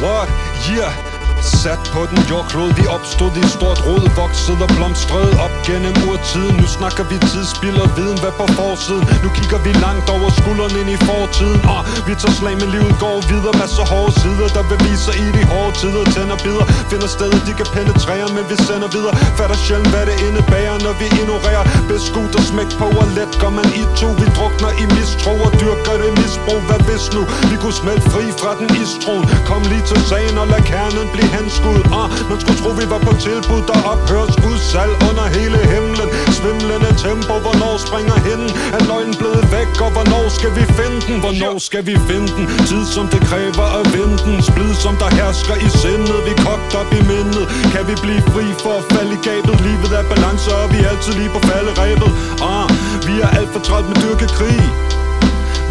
What? Yeah Sat på den jordklod, vi opstod i stort rod Voksede og blomstrede op gennem urtiden. Nu snakker vi tidsspil og viden, hvad på forsiden? Nu kigger vi langt over skulderen ind i fortiden. Og vi tager slag, med livet går videre Masser hårde sider, der beviser i de hårde tider Tænder bider, finder steder, de kan penetrere Men vi sender videre, fatter sjældent, hvad det indebærer Når vi ignorerer. Beskudt og smæk på Og let går man i to, vi drukner i mistro Og dyrker det misbrug, hvad hvis nu Vi kunne smelte fri fra den istron Kom lige til sagen og lad kernen blive henskud ah, Man skulle tro vi var på tilbud Der ophøres udsalg under hele himlen. Svimlende tempo, hvornår springer hen Er løgnen blevet væk, og hvornår skal vi finde den? Hvornår skal vi finde den? Tid som det kræver at vinde den Splid som der hersker i sindet. Vi kogt op i mindet. Kan vi blive fri for at falde i gabet? Livet er balance, og vi er altid lige på falderæbet. Ah, Vi er alt for trætte med dyrkekrig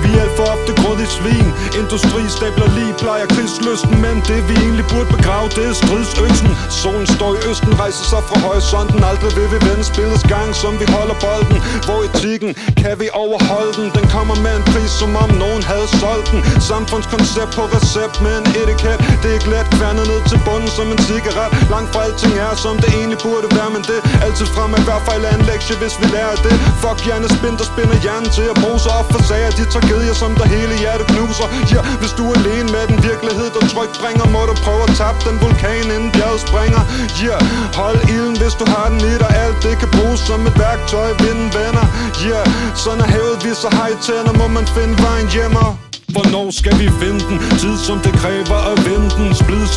vi er alt for ofte grådigt svin. Industri stabler lige, plejer krigslysten Men det vi egentlig burde begrave, det er stridsøksen. Solen står i østen, rejser sig fra horisonten. Aldrig vil vi vende spillets gang, som vi holder bolden. Hvor etikken, kan vi overholde den? Den kommer med en pris, som om nogen havde solgt den. Samfundskoncept på recept med en etiket Det er glat. Kværnet ned til bunden som en cigaret. Langt fra alting er, som det egentlig burde være Men det er altid frem at hver fejl er en lektie, hvis vi lærer det. Fuck hjernespind, der spinder hjernen til at bruge sig op for sager De tragedier, som der hele hjertet knuser Ja, hvis du er alene med den virkelighed, der trygt bringer Må du prøve at tabe den vulkan, inden bjerget springer Ja, yeah. hold ilden, hvis du har den i dig Alt det kan bruges som et værktøj, vinden vender Ja, yeah. sådan er havet, vi så hej tænder Må man finde vejen hjemme Hvornår skal vi finde den? Tid som det kræver at vinde den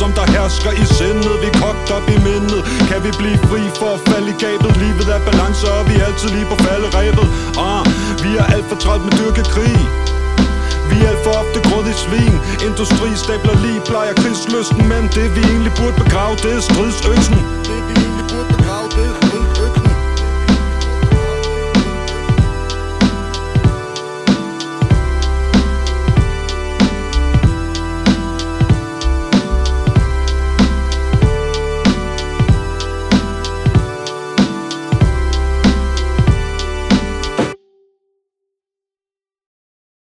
som der hersker i sindet. Vi kogt op i mindet. Kan vi blive fri for at falde i gabet? Livet er balance og vi er altid lige på falderæbet. Ah, Vi er alt for træt med dyrke krig vi er alt for ofte grådige svin. Industri stabler lige, plejer krigslysten Men det vi egentlig burde begrave, det er stridsøksen.